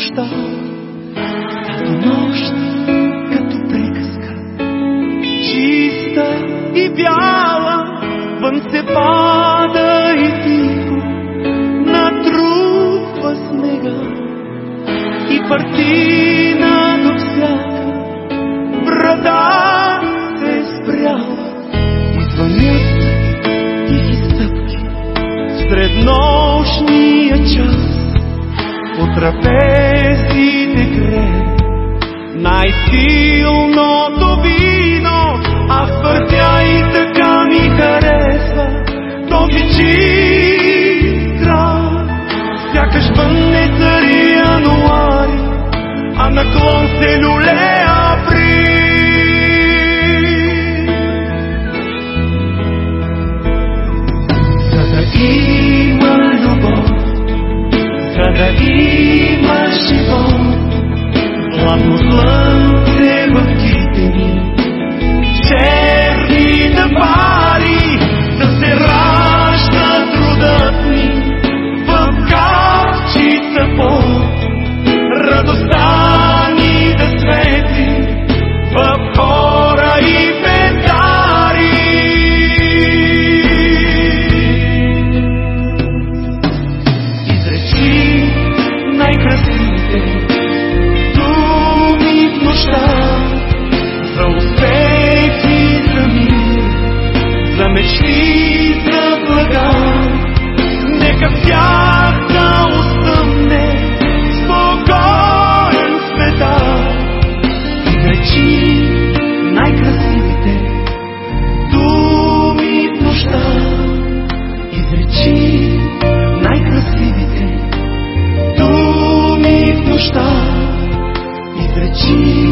нощта, като нощ, като приказка, чиста и бяла, вън се пада и тихо, натрупва снега и партина до всяка, брада се спряла и звънят тихи стъпки сред нощния час. Otra vez. Que tira se a casbanezaria no ar, a na cloncelulé abrir. Cada rima no bom, cada rima Ima život, hladno zlan treba ti нощта и пречи.